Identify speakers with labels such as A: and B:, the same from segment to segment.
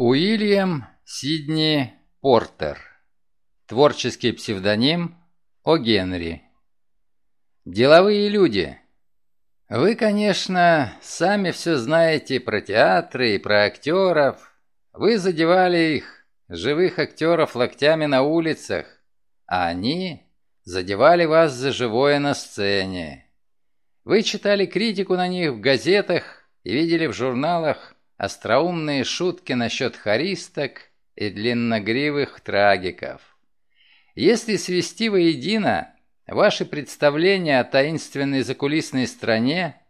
A: Уильям Сидни Портер. Творческий псевдоним О. Генри. Деловые люди. Вы, конечно, сами все знаете про театры и про актеров. Вы задевали их, живых актеров, локтями на улицах, а они задевали вас за живое на сцене. Вы читали критику на них в газетах и видели в журналах остроумные шутки насчет хористок и длинногривых трагиков. Если свести воедино ваши представления о таинственной закулисной стране,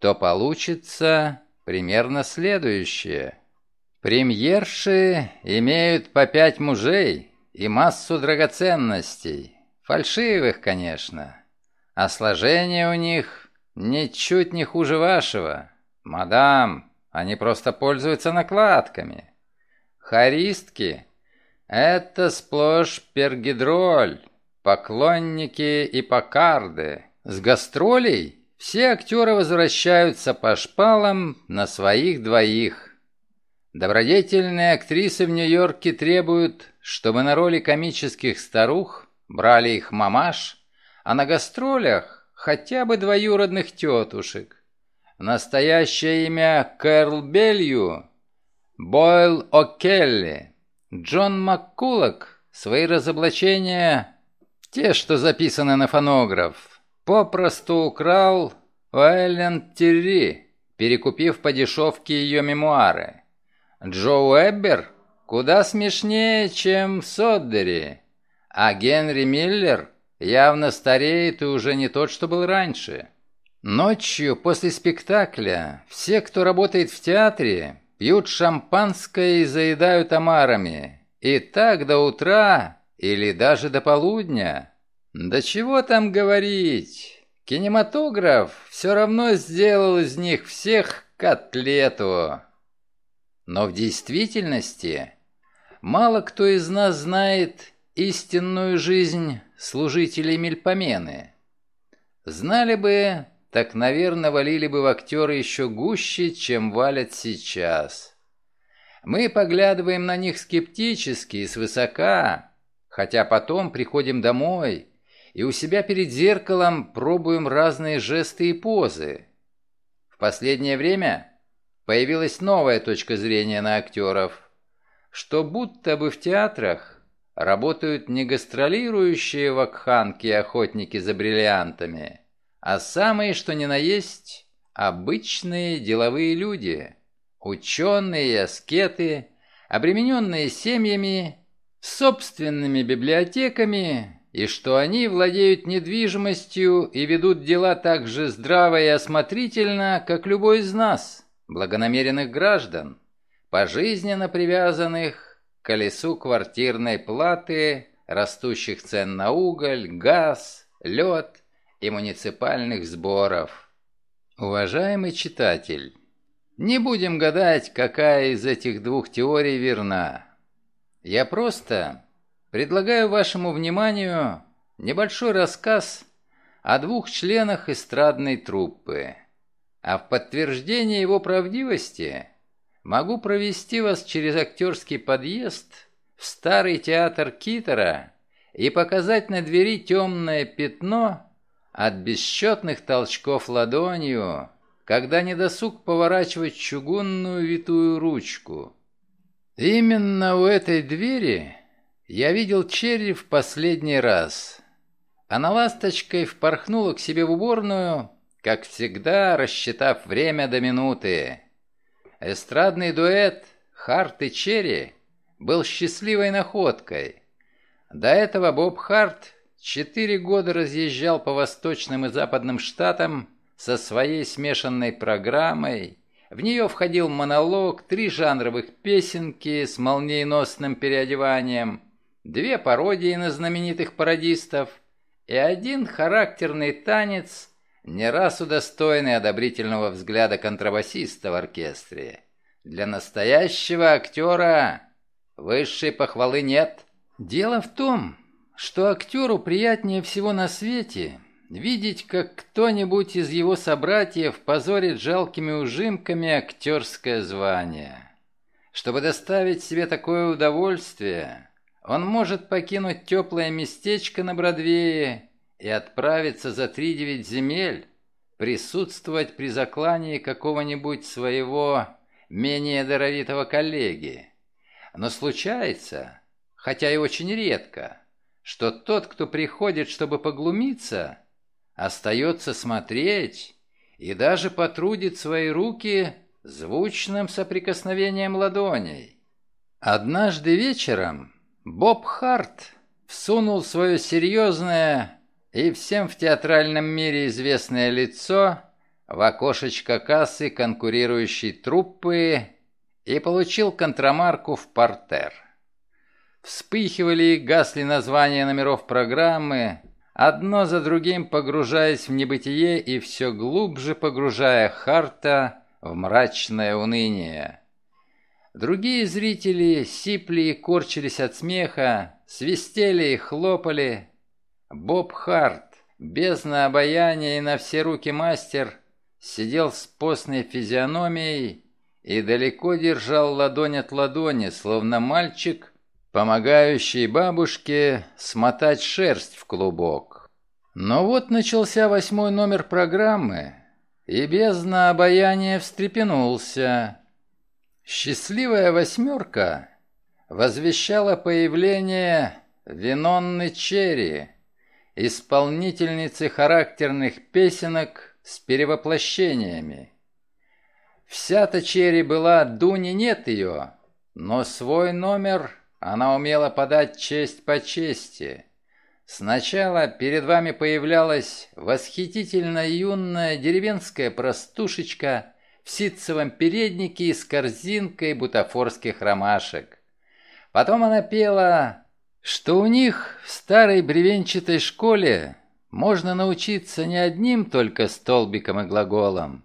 A: то получится примерно следующее. Премьерши имеют по пять мужей и массу драгоценностей, фальшивых, конечно, а сложение у них ничуть не хуже вашего. Мадам, они просто пользуются накладками. Харистки — это сплошь пергидроль, поклонники и покарды. С гастролей все актеры возвращаются по шпалам на своих двоих. Добродетельные актрисы в Нью-Йорке требуют, чтобы на роли комических старух брали их мамаш, а на гастролях хотя бы двоюродных тетушек. Настоящее имя Кэрл Белью – Бойл О'Келли. Джон Маккулок свои разоблачения, те, что записаны на фонограф, попросту украл у Эллен Терри, перекупив по дешевке ее мемуары. Джо Уэббер куда смешнее, чем Соддери, а Генри Миллер явно стареет и уже не тот, что был раньше. Ночью после спектакля все, кто работает в театре, пьют шампанское и заедают омарами. И так до утра или даже до полудня. Да чего там говорить? Кинематограф все равно сделал из них всех котлету. Но в действительности мало кто из нас знает истинную жизнь служителей Мельпомены. Знали бы, так, наверное, валили бы в актеры еще гуще, чем валят сейчас. Мы поглядываем на них скептически и свысока, хотя потом приходим домой и у себя перед зеркалом пробуем разные жесты и позы. В последнее время появилась новая точка зрения на актеров, что будто бы в театрах работают не гастролирующие вакханки и охотники за бриллиантами, а самые, что ни на есть, обычные деловые люди, ученые аскеты, обремененные семьями, собственными библиотеками, и что они владеют недвижимостью и ведут дела так же здраво и осмотрительно, как любой из нас, благонамеренных граждан, пожизненно привязанных к колесу квартирной платы, растущих цен на уголь, газ, лед и муниципальных сборов. Уважаемый читатель, не будем гадать, какая из этих двух теорий верна. Я просто предлагаю вашему вниманию небольшой рассказ о двух членах эстрадной труппы. А в подтверждение его правдивости могу провести вас через актерский подъезд в старый театр Китера и показать на двери темное пятно, от бесчетных толчков ладонью, когда недосуг поворачивать чугунную витую ручку. Именно у этой двери я видел Черри в последний раз. Она ласточкой впорхнула к себе в уборную, как всегда, рассчитав время до минуты. Эстрадный дуэт Харт и Черри был счастливой находкой. До этого Боб Харт Четыре года разъезжал по восточным и западным штатам со своей смешанной программой. В нее входил монолог, три жанровых песенки с молниеносным переодеванием, две пародии на знаменитых пародистов и один характерный танец, не раз удостоенный одобрительного взгляда контрабасиста в оркестре. Для настоящего актера высшей похвалы нет. Дело в том, что актеру приятнее всего на свете видеть, как кто-нибудь из его собратьев позорит жалкими ужимками актерское звание. Чтобы доставить себе такое удовольствие, он может покинуть теплое местечко на Бродвее и отправиться за три-девять земель, присутствовать при заклании какого-нибудь своего менее даровитого коллеги. Но случается, хотя и очень редко, что тот, кто приходит, чтобы поглумиться, остается смотреть и даже потрудит свои руки звучным соприкосновением ладоней. Однажды вечером Боб Харт всунул свое серьезное и всем в театральном мире известное лицо в окошечко кассы конкурирующей труппы и получил контрамарку в портер. Вспыхивали и гасли названия номеров программы, одно за другим погружаясь в небытие и все глубже погружая Харта в мрачное уныние. Другие зрители сипли и корчились от смеха, свистели и хлопали. Боб Харт, бездна обаяния и на все руки мастер, сидел с постной физиономией и далеко держал ладонь от ладони, словно мальчик, помогающий бабушке смотать шерсть в клубок. Но вот начался восьмой номер программы, и бездна обаяния встрепенулся. Счастливая восьмерка возвещала появление Винонны Черри, исполнительницы характерных песенок с перевоплощениями. Вся-то Черри была, Дуни нет ее, но свой номер она умела подать честь по чести. Сначала перед вами появлялась восхитительно юная деревенская простушечка в ситцевом переднике и с корзинкой бутафорских ромашек. Потом она пела, что у них в старой бревенчатой школе можно научиться не одним только столбиком и глаголом,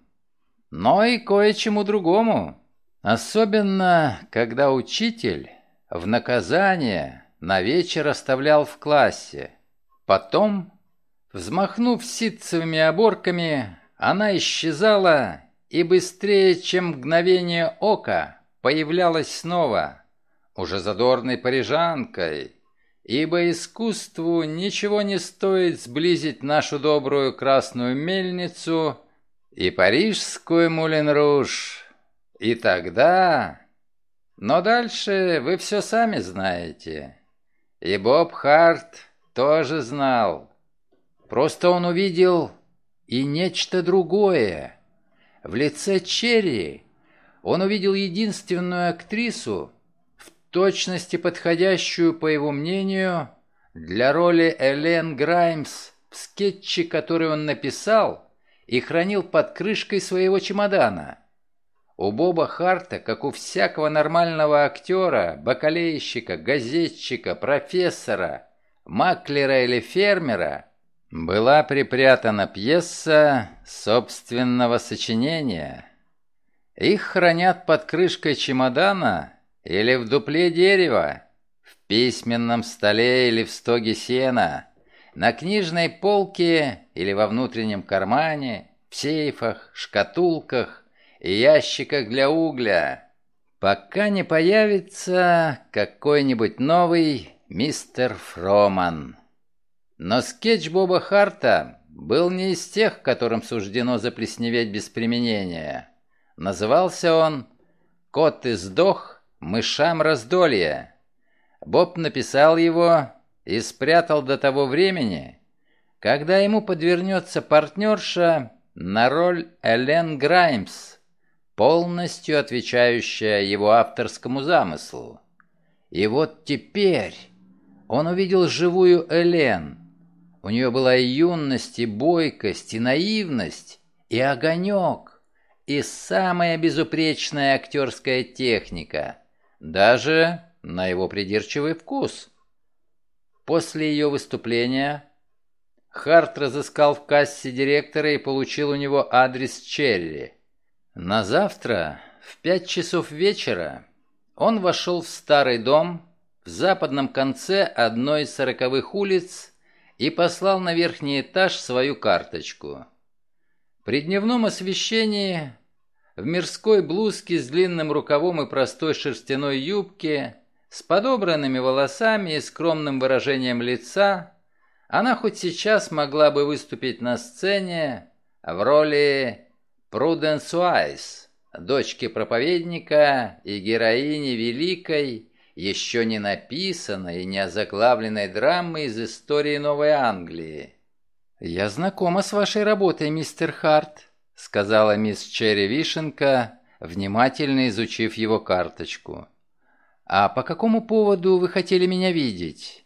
A: но и кое-чему другому. Особенно, когда учитель в наказание на вечер оставлял в классе. Потом, взмахнув ситцевыми оборками, она исчезала и быстрее, чем мгновение ока, появлялась снова, уже задорной парижанкой, ибо искусству ничего не стоит сблизить нашу добрую красную мельницу и парижскую Мулен-Руж. И тогда но дальше вы все сами знаете. И Боб Харт тоже знал. Просто он увидел и нечто другое. В лице Черри он увидел единственную актрису, в точности подходящую, по его мнению, для роли Элен Граймс в скетче, который он написал и хранил под крышкой своего чемодана. У Боба Харта, как у всякого нормального актера, бакалейщика, газетчика, профессора, маклера или фермера, была припрятана пьеса собственного сочинения. Их хранят под крышкой чемодана или в дупле дерева, в письменном столе или в стоге сена, на книжной полке или во внутреннем кармане, в сейфах, шкатулках, ящиках для угля, пока не появится какой-нибудь новый мистер Фроман. Но скетч Боба Харта был не из тех, которым суждено заплесневеть без применения. Назывался он «Кот и сдох, мышам раздолье». Боб написал его и спрятал до того времени, когда ему подвернется партнерша на роль Элен Граймс полностью отвечающая его авторскому замыслу. И вот теперь он увидел живую Элен. У нее была и юность, и бойкость, и наивность, и огонек, и самая безупречная актерская техника, даже на его придирчивый вкус. После ее выступления Харт разыскал в кассе директора и получил у него адрес Черри. На завтра в пять часов вечера он вошел в старый дом в западном конце одной из сороковых улиц и послал на верхний этаж свою карточку. При дневном освещении в мирской блузке с длинным рукавом и простой шерстяной юбке, с подобранными волосами и скромным выражением лица, она хоть сейчас могла бы выступить на сцене в роли Пруденс Уайс, дочки проповедника и героини великой, еще не написанной и не озаглавленной драмы из истории Новой Англии. «Я знакома с вашей работой, мистер Харт», — сказала мисс Черри Вишенка, внимательно изучив его карточку. «А по какому поводу вы хотели меня видеть?»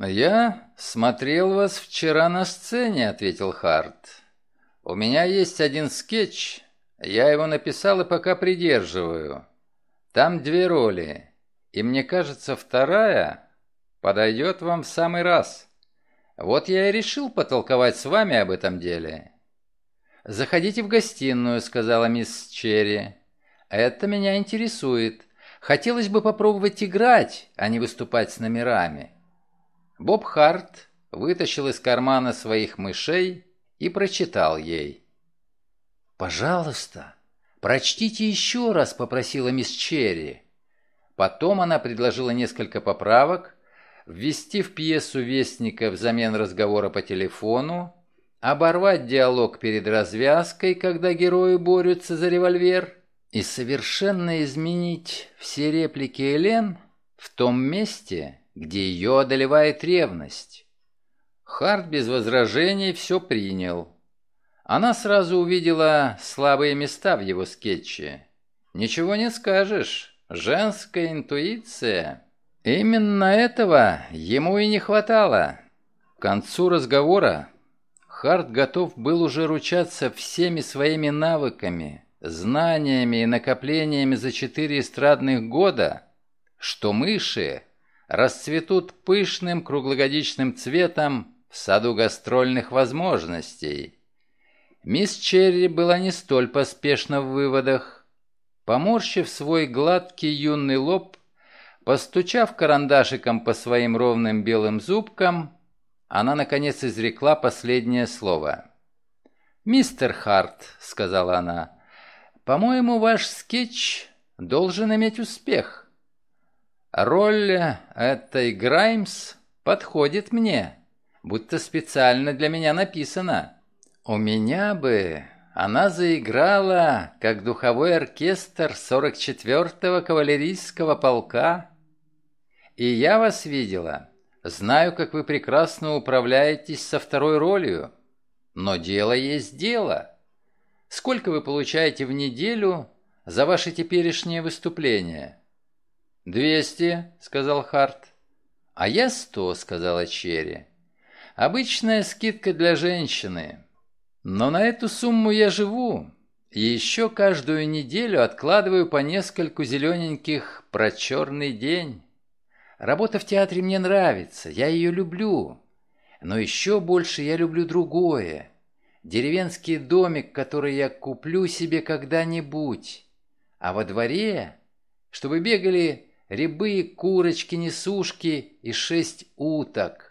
A: «Я смотрел вас вчера на сцене», — ответил Харт. «У меня есть один скетч. Я его написал и пока придерживаю. Там две роли, и мне кажется, вторая подойдет вам в самый раз. Вот я и решил потолковать с вами об этом деле». «Заходите в гостиную», — сказала мисс Черри. «Это меня интересует. Хотелось бы попробовать играть, а не выступать с номерами». Боб Харт вытащил из кармана своих мышей и прочитал ей. «Пожалуйста, прочтите еще раз», — попросила мисс Черри. Потом она предложила несколько поправок, ввести в пьесу Вестника взамен разговора по телефону, оборвать диалог перед развязкой, когда герои борются за револьвер, и совершенно изменить все реплики Элен в том месте, где ее одолевает ревность. Харт без возражений все принял. Она сразу увидела слабые места в его скетче. Ничего не скажешь, женская интуиция. Именно этого ему и не хватало. К концу разговора Харт готов был уже ручаться всеми своими навыками, знаниями и накоплениями за четыре эстрадных года, что мыши расцветут пышным круглогодичным цветом в саду гастрольных возможностей. Мисс Черри была не столь поспешна в выводах. Поморщив свой гладкий юный лоб, постучав карандашиком по своим ровным белым зубкам, она, наконец, изрекла последнее слово. «Мистер Харт», — сказала она, — «по-моему, ваш скетч должен иметь успех. Роль этой Граймс подходит мне, будто специально для меня написана. У меня бы она заиграла, как духовой оркестр 44-го кавалерийского полка. И я вас видела». Знаю, как вы прекрасно управляетесь со второй ролью. Но дело есть дело. Сколько вы получаете в неделю за ваши теперешние выступления? «Двести», — сказал Харт. «А я сто», — сказала Черри. «Обычная скидка для женщины. Но на эту сумму я живу, и еще каждую неделю откладываю по нескольку зелененьких про черный день». Работа в театре мне нравится, я ее люблю. Но еще больше я люблю другое. Деревенский домик, который я куплю себе когда-нибудь. А во дворе, чтобы бегали рябы, курочки, несушки и шесть уток.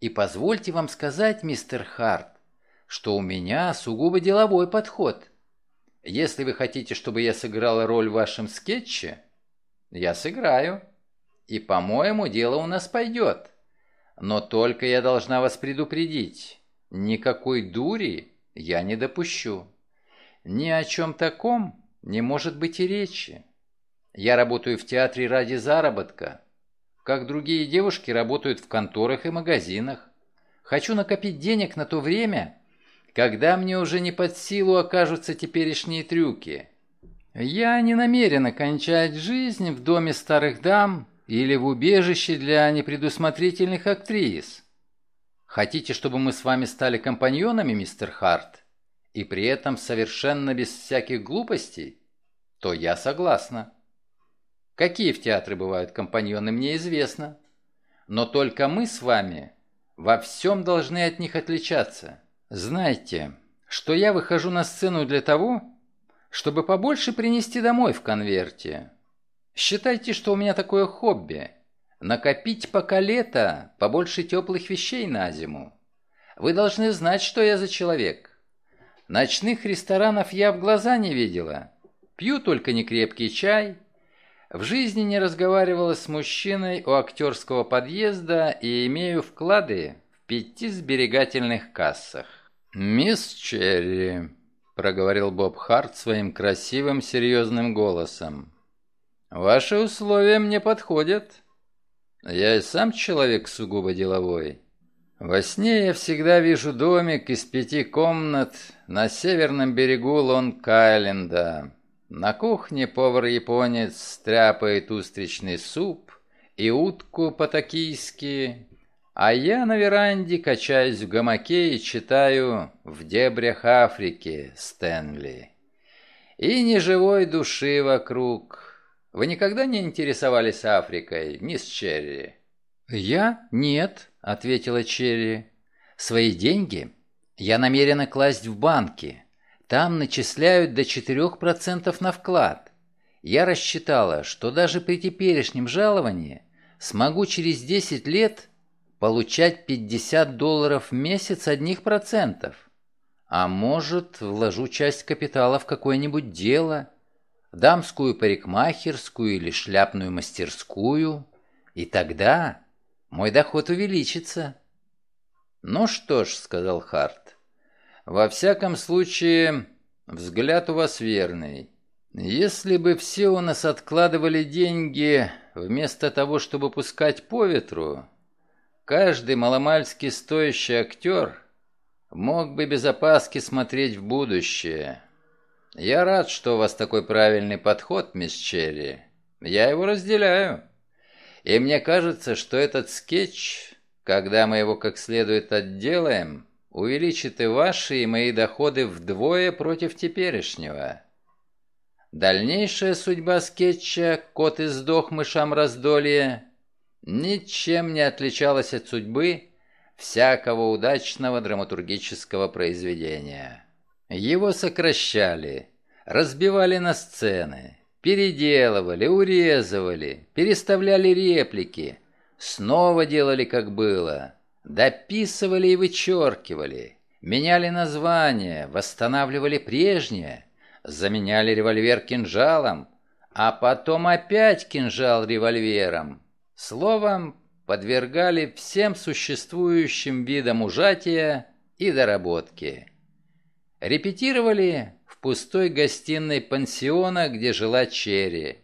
A: И позвольте вам сказать, мистер Харт, что у меня сугубо деловой подход. Если вы хотите, чтобы я сыграла роль в вашем скетче, я сыграю. И, по-моему, дело у нас пойдет. Но только я должна вас предупредить. Никакой дури я не допущу. Ни о чем таком не может быть и речи. Я работаю в театре ради заработка. Как другие девушки работают в конторах и магазинах. Хочу накопить денег на то время, когда мне уже не под силу окажутся теперешние трюки. Я не намерена кончать жизнь в доме старых дам или в убежище для непредусмотрительных актрис. Хотите, чтобы мы с вами стали компаньонами, мистер Харт, и при этом совершенно без всяких глупостей? То я согласна. Какие в театре бывают компаньоны, мне известно. Но только мы с вами во всем должны от них отличаться. Знайте, что я выхожу на сцену для того, чтобы побольше принести домой в конверте, Считайте, что у меня такое хобби. Накопить пока лето побольше теплых вещей на зиму. Вы должны знать, что я за человек. Ночных ресторанов я в глаза не видела. Пью только некрепкий чай. В жизни не разговаривала с мужчиной у актерского подъезда и имею вклады в пяти сберегательных кассах. «Мисс Черри», — проговорил Боб Харт своим красивым серьезным голосом, — «ваши условия мне подходят. Я и сам человек сугубо деловой». Во сне я всегда вижу домик из пяти комнат на северном берегу Лонг-Айленда. На кухне повар-японец стряпает устричный суп и утку по-токийски, а я на веранде качаюсь в гамаке и читаю «В дебрях Африки» Стэнли. И ни живой души вокруг. Вы никогда не интересовались Африкой, мисс Черри?
B: Я? Нет. — ответила Черри. «Свои деньги я намерена класть в банки. Там начисляют до 4% на вклад. Я рассчитала, что даже при теперешнем жаловании смогу через 10 лет получать 50 долларов в месяц одних процентов. А может, вложу часть капитала в какое-нибудь дело, дамскую парикмахерскую или шляпную мастерскую, и тогда мой доход увеличится».
A: «Ну что ж», — сказал Харт, — «во всяком случае, взгляд у вас верный. Если бы все у нас откладывали деньги вместо того, чтобы пускать по ветру, каждый маломальски стоящий актер мог бы без опаски смотреть в будущее. Я рад, что у вас такой правильный подход, мисс Черри. Я его разделяю». И мне кажется, что этот скетч, когда мы его как следует отделаем, увеличит и ваши, и мои доходы вдвое против теперешнего. Дальнейшая судьба скетча «Кот и сдох мышам раздолье» ничем не отличалась от судьбы всякого удачного драматургического произведения. Его сокращали, разбивали на сцены, Переделывали, урезывали, переставляли реплики, снова делали как было, дописывали и вычеркивали, меняли название, восстанавливали прежнее, заменяли револьвер кинжалом, а потом опять кинжал револьвером. Словом, подвергали всем существующим видам ужатия и доработки. Репетировали пустой гостиной пансиона, где жила Черри,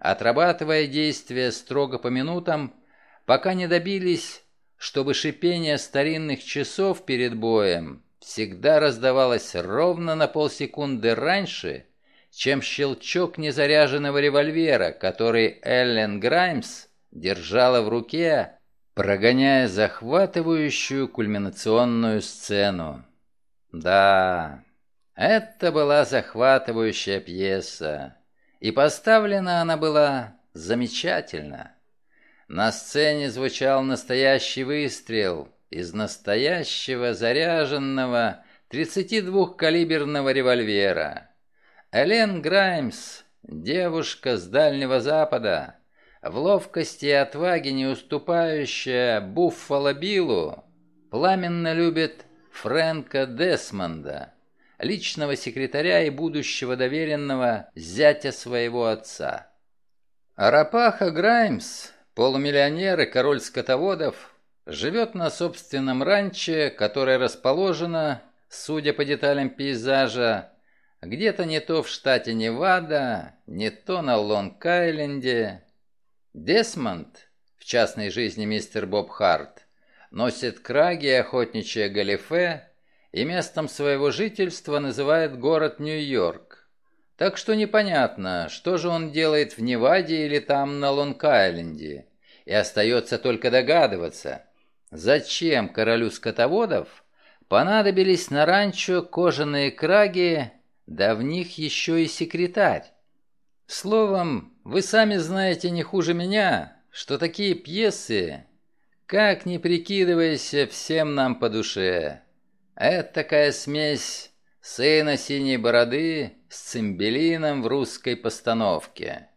A: отрабатывая действия строго по минутам, пока не добились, чтобы шипение старинных часов перед боем всегда раздавалось ровно на полсекунды раньше, чем щелчок незаряженного револьвера, который Эллен Граймс держала в руке, прогоняя захватывающую кульминационную сцену. Да, это была захватывающая пьеса, и поставлена она была замечательно. На сцене звучал настоящий выстрел из настоящего заряженного 32-калиберного револьвера. Элен Граймс, девушка с Дальнего Запада, в ловкости и отваге не уступающая Буффало Биллу, пламенно любит Фрэнка Десмонда, личного секретаря и будущего доверенного зятя своего отца. Арапаха Граймс, полумиллионер и король скотоводов, живет на собственном ранче, которое расположено, судя по деталям пейзажа, где-то не то в штате Невада, не то на Лонг-Айленде. Десмонд, в частной жизни мистер Боб Харт, носит краги и охотничье галифе, и местом своего жительства называет город Нью-Йорк. Так что непонятно, что же он делает в Неваде или там на Лонг-Айленде. И остается только догадываться, зачем королю скотоводов понадобились на ранчо кожаные краги, да в них еще и секретарь. Словом, вы сами знаете не хуже меня, что такие пьесы, как ни прикидываясь, всем нам по душе. Это такая смесь сына синей бороды с цимбелином в русской постановке.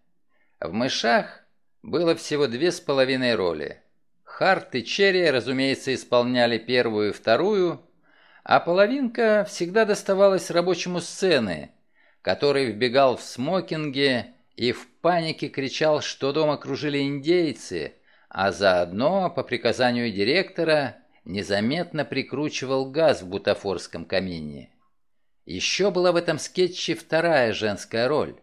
A: В «Мышах» было всего две с половиной роли. Харт и Черри, разумеется, исполняли первую и вторую, а половинка всегда доставалась рабочему сцены,
B: который вбегал в смокинге и в панике кричал, что дом окружили индейцы, а заодно, по приказанию директора, незаметно прикручивал газ в бутафорском камине. Еще была в этом скетче вторая женская роль.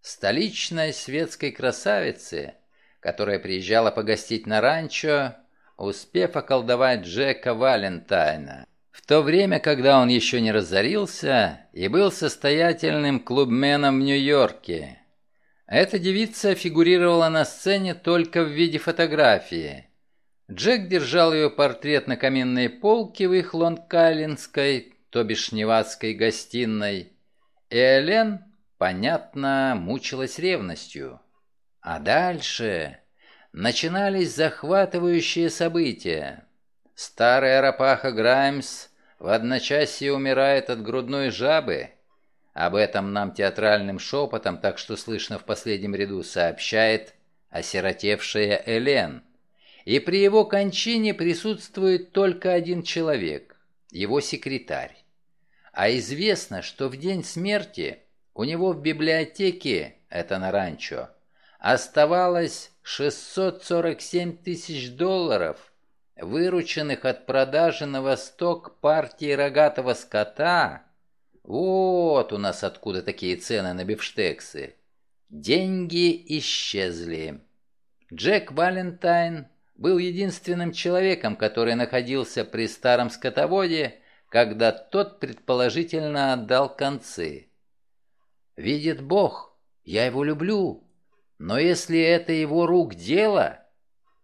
B: Столичной светской красавицы, которая приезжала погостить на ранчо, успев околдовать Джека Валентайна. В то время, когда он еще не разорился и был состоятельным клубменом в Нью-Йорке. Эта девица фигурировала на сцене только в виде фотографии. Джек держал ее портрет на каменной полке в их лонг-кайлинской, то бишь невадской гостиной, и Элен, понятно, мучилась ревностью. А дальше начинались захватывающие события. Старая рапаха Граймс в одночасье умирает от грудной жабы. Об этом нам театральным шепотом, так что слышно в последнем ряду, сообщает осиротевшая Элен. И при его кончине присутствует только один человек, его секретарь. А известно, что в день смерти у него в библиотеке, это на ранчо, оставалось 647 тысяч долларов, вырученных от продажи на восток партии рогатого скота. Вот у нас откуда такие цены на бифштексы. Деньги исчезли. Джек Валентайн был единственным человеком, который находился при старом скотоводе, когда тот предположительно отдал концы. «Видит Бог, я его люблю», но если это его рук дело...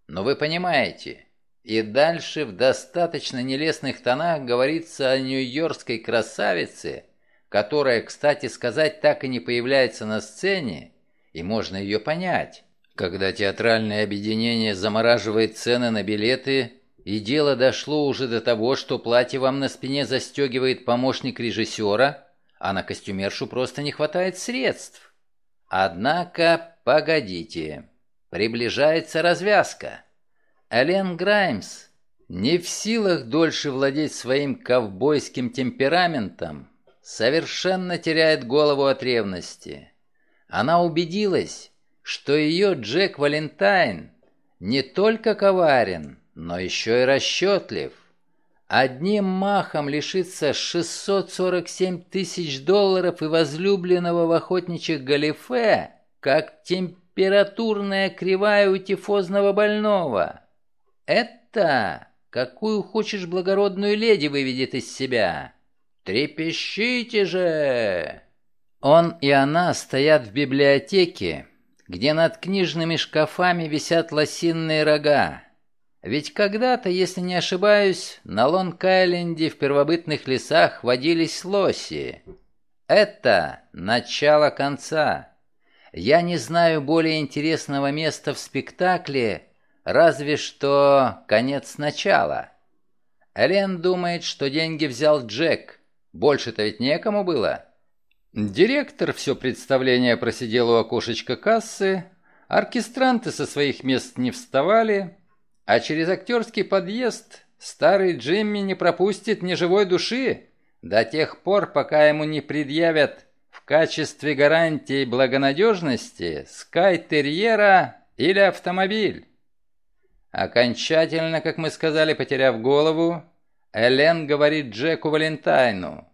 B: Но вы понимаете, и дальше в достаточно нелестных тонах говорится о нью-йоркской красавице, которая, кстати сказать, так и не появляется на сцене, и можно ее понять. Когда театральное объединение замораживает цены на билеты, и дело дошло уже до того, что платье вам на спине застегивает помощник режиссера, а на костюмершу просто не хватает средств. Однако Погодите. Приближается развязка. Элен Граймс не в силах дольше владеть своим ковбойским темпераментом, совершенно теряет голову от ревности. Она убедилась, что ее Джек Валентайн не только коварен, но еще и расчетлив. Одним махом лишится 647 тысяч долларов и возлюбленного в охотничьих галифе как температурная кривая у тифозного больного. Это какую хочешь благородную леди выведет из себя. Трепещите же! Он и она стоят в библиотеке, где над книжными шкафами висят лосиные рога. Ведь когда-то, если не ошибаюсь, на Лонг-Айленде в первобытных лесах водились лоси. Это начало конца. Я не знаю более интересного места в спектакле, разве что конец начала. Элен думает, что деньги взял Джек. Больше-то ведь некому было. Директор все представление просидел у окошечка кассы, оркестранты со своих мест не вставали, а через актерский подъезд старый Джимми не пропустит ни живой души до тех пор, пока ему не предъявят в качестве гарантии благонадежности скай-терьера или автомобиль. Окончательно, как мы сказали, потеряв голову, Элен говорит Джеку Валентайну,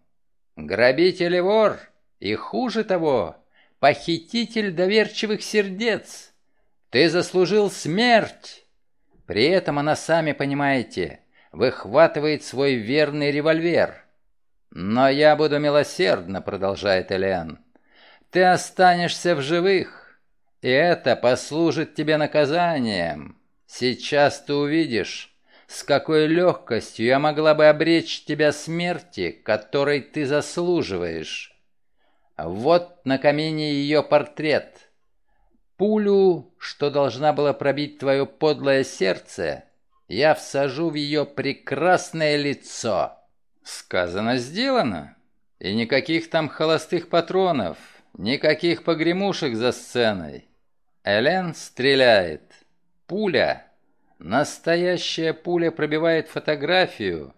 B: «Грабитель и вор, и хуже того, похититель доверчивых сердец. Ты заслужил смерть!» При этом она, сами понимаете, выхватывает свой верный револьвер – «Но я буду милосердна», — продолжает Элиан. «Ты останешься в живых, и это послужит тебе наказанием. Сейчас ты увидишь, с какой легкостью я могла бы обречь тебя смерти, которой ты заслуживаешь. Вот на камине ее портрет. Пулю, что должна была пробить твое подлое сердце, я всажу в ее прекрасное лицо». Сказано, сделано. И никаких там холостых патронов, никаких погремушек за сценой. Элен стреляет. Пуля. Настоящая пуля пробивает фотографию,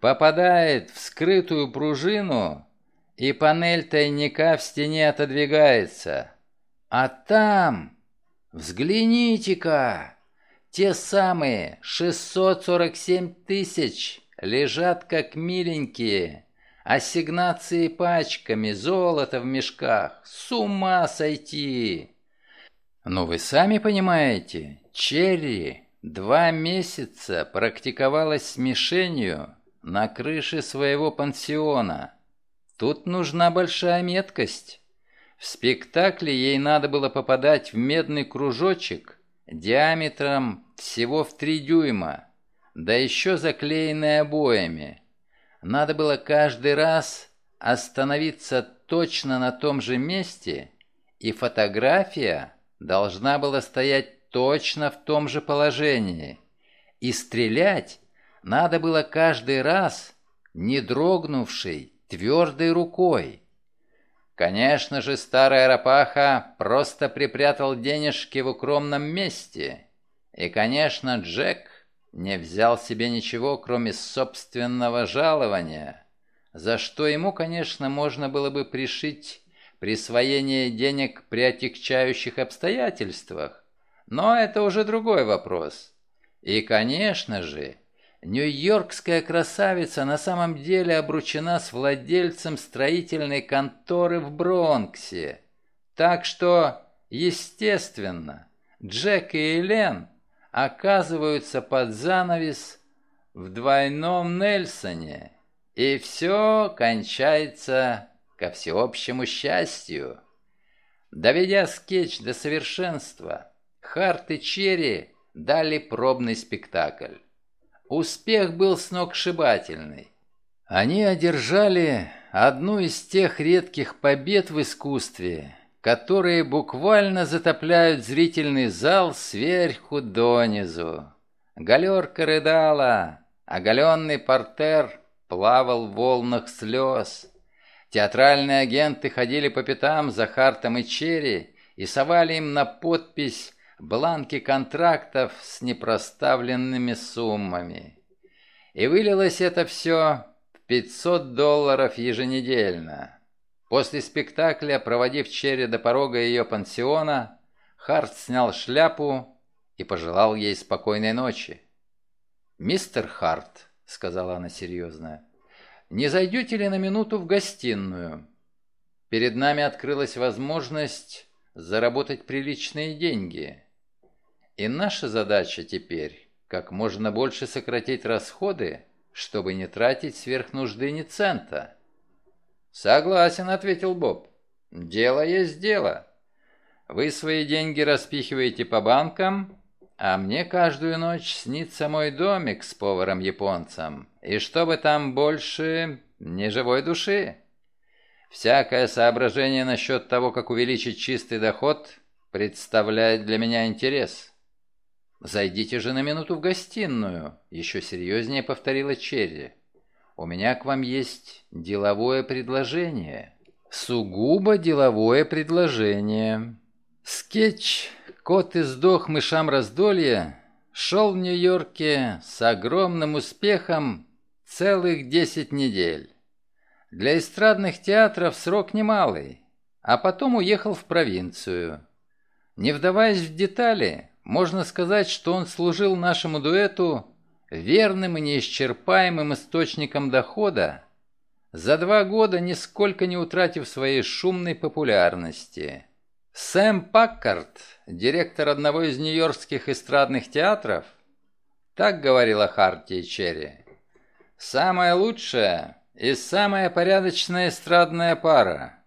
B: попадает в скрытую пружину
A: и панель тайника в стене отодвигается. А там... Взгляните-ка! Те самые 647 тысяч лежат как миленькие. Ассигнации пачками, золото в мешках. С ума сойти! Но вы сами понимаете, Черри два месяца практиковалась с мишенью на крыше своего пансиона. Тут нужна большая меткость. В спектакле ей надо было попадать в медный кружочек диаметром всего в три дюйма, да еще заклеенный обоями. Надо было каждый раз остановиться точно на том же месте, и фотография должна была стоять точно в том же положении. И стрелять надо было каждый раз, не дрогнувшей, твердой рукой. Конечно же, старая рапаха просто припрятал денежки в укромном месте. И, конечно, Джек не взял себе ничего, кроме собственного жалования, за что ему, конечно, можно было бы пришить присвоение денег при отягчающих обстоятельствах, но это уже другой вопрос. И, конечно же, Нью-Йоркская красавица на самом деле обручена с владельцем строительной конторы в Бронксе. Так что, естественно, Джек и Элен оказываются под занавес в двойном Нельсоне, и все кончается ко всеобщему счастью. Доведя скетч до совершенства, Харт и Черри дали пробный спектакль. Успех был сногсшибательный. Они одержали одну из тех редких побед в искусстве, которые буквально затопляют зрительный зал сверху донизу. Галерка рыдала, оголенный портер плавал в волнах слез. Театральные агенты ходили по пятам за Хартом и Черри и совали им на подпись бланки контрактов с непроставленными суммами. И вылилось это все в 500 долларов еженедельно. После спектакля, проводив Черри до порога ее пансиона, Харт снял шляпу и пожелал ей спокойной ночи. «Мистер Харт», — сказала она серьезно, — «не зайдете ли на минуту в гостиную? Перед нами открылась возможность заработать приличные деньги. И наша задача теперь – как можно больше сократить расходы, чтобы не тратить сверх нужды ни цента. «Согласен», — ответил Боб. «Дело есть дело. Вы свои деньги распихиваете по банкам, а мне каждую ночь снится мой домик с поваром-японцем, и чтобы там больше ни живой души. Всякое соображение насчет того, как увеличить чистый доход, представляет для меня интерес». «Зайдите же на минуту в гостиную», — еще серьезнее повторила Черри. «У меня к вам есть деловое предложение. Сугубо деловое предложение». Скетч «Кот издох мышам раздолья» шел в Нью-Йорке с огромным успехом целых 10 недель. Для эстрадных театров срок немалый, а потом уехал в провинцию. Не вдаваясь в детали, можно сказать, что он служил нашему дуэту верным и неисчерпаемым источником дохода, за два года нисколько не утратив своей шумной популярности. Сэм Паккарт, директор одного из нью-йоркских эстрадных театров, так говорила Харти и Черри, «самая лучшая и самая порядочная эстрадная пара.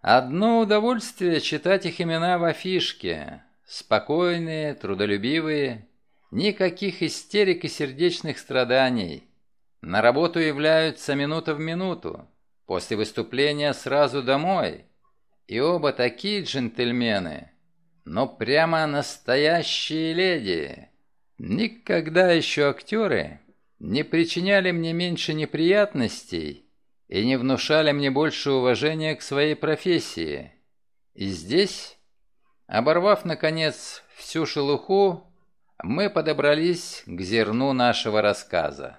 A: Одно удовольствие читать их имена в афишке, Спокойные, трудолюбивые, никаких истерик и сердечных страданий. На работу являются минута в минуту, после выступления сразу домой. И оба такие джентльмены, но прямо настоящие леди. Никогда еще актеры не причиняли мне меньше неприятностей и не внушали мне больше уважения к своей профессии. И здесь Оборвав, наконец, всю шелуху, мы подобрались к зерну нашего рассказа.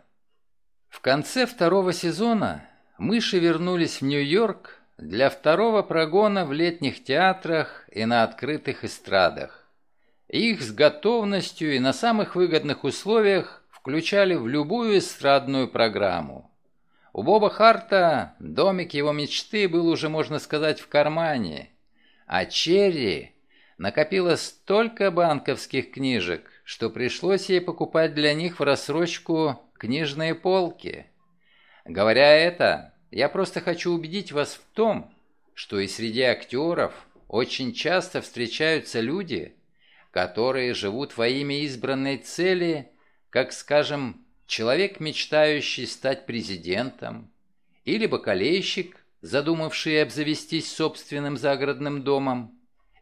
A: В конце второго сезона мыши вернулись в Нью-Йорк для второго прогона в летних театрах и на открытых эстрадах. Их с готовностью и на самых выгодных условиях включали в любую эстрадную программу. У Боба Харта домик его мечты был уже, можно сказать, в кармане, а Черри накопила столько банковских книжек, что пришлось ей покупать для них в рассрочку книжные полки. Говоря это, я просто хочу убедить вас в том, что и среди актеров очень часто встречаются люди, которые живут во имя избранной цели, как, скажем, человек, мечтающий стать президентом, или бакалейщик, задумавший обзавестись собственным загородным домом,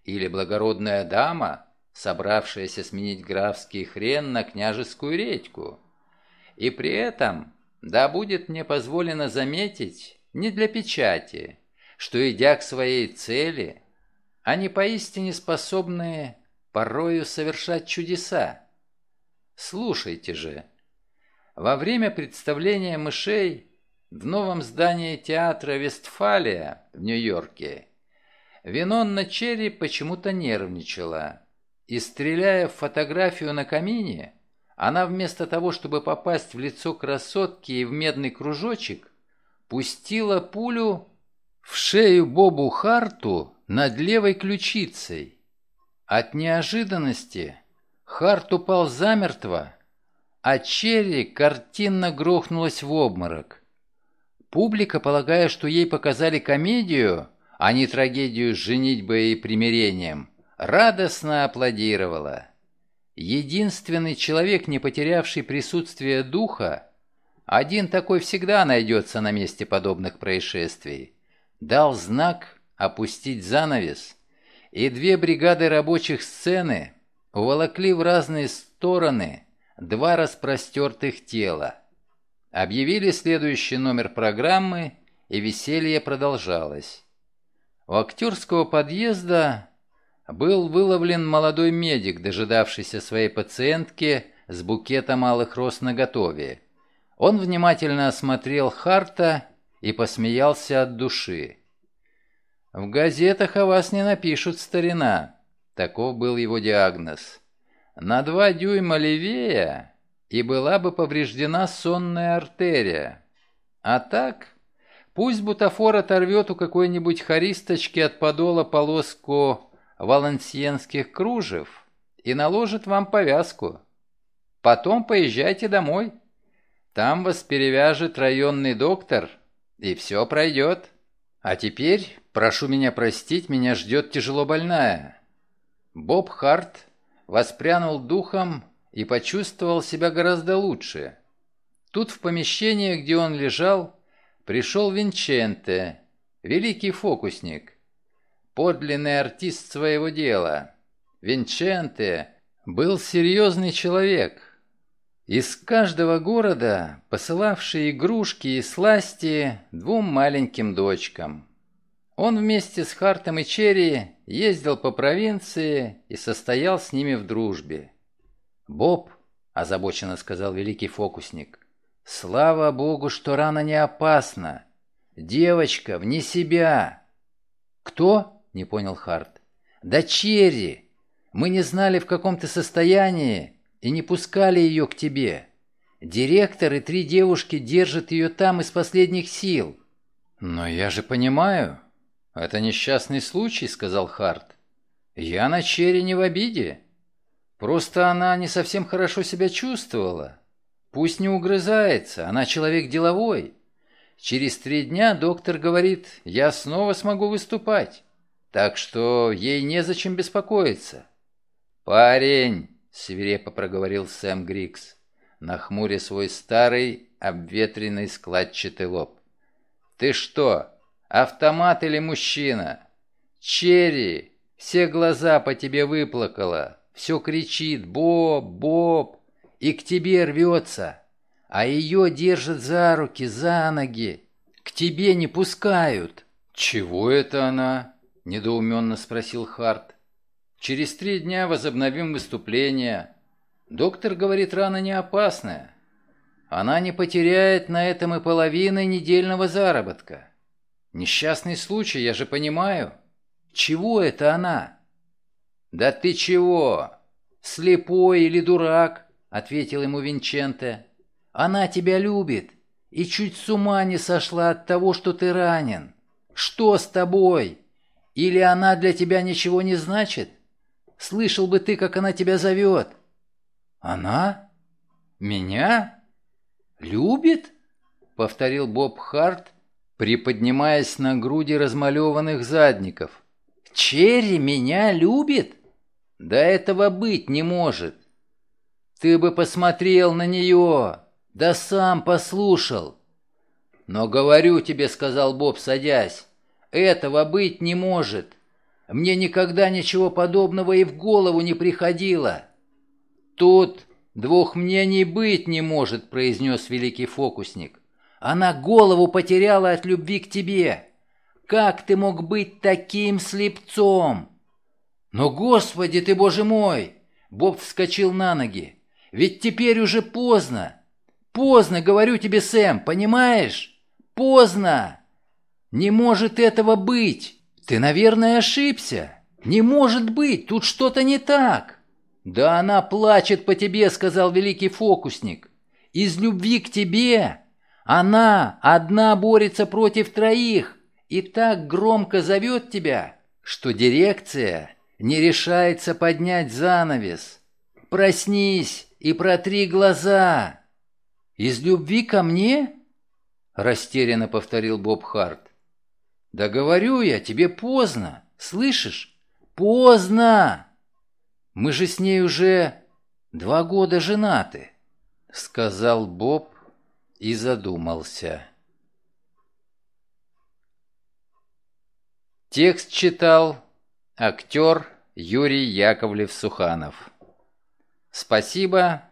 A: или благородная дама, собравшаяся сменить графский хрен на княжескую редьку. И при этом, да будет мне позволено заметить, не для печати, что, идя к своей цели, они поистине способны порою совершать чудеса. Слушайте же, во время представления мышей в новом здании театра Вестфалия в Нью-Йорке Винонна Черри почему-то нервничала, и, стреляя в фотографию на камине, она вместо того, чтобы попасть в лицо красотки и в медный кружочек, пустила пулю в шею Бобу Харту над левой ключицей. От неожиданности Харт упал замертво, а Черри картинно грохнулась в обморок. Публика, полагая, что ей показали комедию, а не трагедию с женитьбой и примирением, радостно аплодировала. Единственный человек, не потерявший присутствие духа, один такой всегда найдется на месте подобных происшествий, дал знак опустить занавес, и две бригады рабочих сцены уволокли в разные стороны два распростертых тела. Объявили следующий номер программы, и веселье продолжалось. У актерского подъезда был выловлен молодой медик, дожидавшийся своей пациентки с букетом малых роз наготове. Он внимательно осмотрел Харта и посмеялся от души. «В газетах о вас не напишут, старина», — таков был его диагноз. «На два дюйма левее, и была бы повреждена сонная артерия. А так, пусть бутафор оторвет у какой-нибудь харисточки от подола полоску валансиенских кружев и наложит вам повязку. Потом поезжайте домой. Там вас перевяжет районный доктор, и все пройдет. А теперь, прошу меня простить, меня ждет тяжело больная. Боб Харт воспрянул духом и почувствовал себя гораздо лучше. Тут в помещение, где он лежал, пришел Винченте, великий фокусник, подлинный артист своего дела. Винченте был серьезный человек. Из каждого города посылавший игрушки и сласти двум маленьким дочкам. Он вместе с Хартом и Черри ездил по провинции и состоял с ними в дружбе. «Боб», — озабоченно сказал великий фокусник, — «слава богу, что рана не опасна. Девочка вне себя». «Кто?» не понял Харт. «Да Черри! Мы не знали, в каком ты состоянии, и не пускали ее к тебе. Директор и три девушки держат ее там из последних сил». «Но я же понимаю. Это несчастный случай», — сказал Харт. «Я на Черри не в обиде. Просто она не совсем хорошо себя чувствовала. Пусть не угрызается, она человек деловой. Через три дня доктор говорит, я снова смогу выступать. Так что ей незачем беспокоиться. «Парень!» — свирепо проговорил Сэм Грикс, нахмуря свой старый, обветренный складчатый лоб. «Ты что, автомат или мужчина? Черри, все глаза по тебе выплакала, все кричит «Боб! Боб!» И к тебе рвется, а ее держат за руки, за ноги, к тебе не пускают». «Чего это она?» – недоуменно спросил Харт. «Через три дня возобновим выступление. Доктор говорит, рана не опасная».
B: она не потеряет на этом и половины недельного заработка. Несчастный случай, я же понимаю. Чего это она? Да ты чего? Слепой или дурак? Ответил ему Винченте. Она тебя любит и чуть с ума не сошла от того, что ты ранен. Что с тобой? Или она для тебя ничего не значит? Слышал бы ты, как она тебя зовет. Она? Меня? Любит? Повторил Боб Харт, приподнимаясь на груди размалеванных задников. Черри меня любит? Да этого быть не может. Ты бы посмотрел на нее, да сам послушал. Но говорю тебе, сказал Боб, садясь, этого быть не может. Мне никогда ничего подобного и в голову не приходило. Тут двух мнений быть не может, произнес великий фокусник. Она голову потеряла от любви к тебе. Как ты мог быть таким слепцом? Но, Господи ты, Боже мой! Боб вскочил на ноги. Ведь теперь уже поздно. Поздно, говорю тебе, Сэм, понимаешь? Поздно. Не может этого быть. Ты, наверное, ошибся. Не может быть, тут что-то не так. Да она плачет по тебе, сказал великий фокусник. Из любви к тебе она одна борется против троих и так громко зовет тебя, что дирекция не решается поднять занавес. Проснись и протри глаза. Из любви ко мне? Растерянно повторил Боб Харт. Да говорю я, тебе поздно, слышишь? Поздно! Мы же с ней уже два года женаты, сказал Боб и задумался. Текст читал актер Юрий Яковлев-Суханов. Спасибо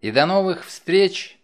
B: и до новых встреч!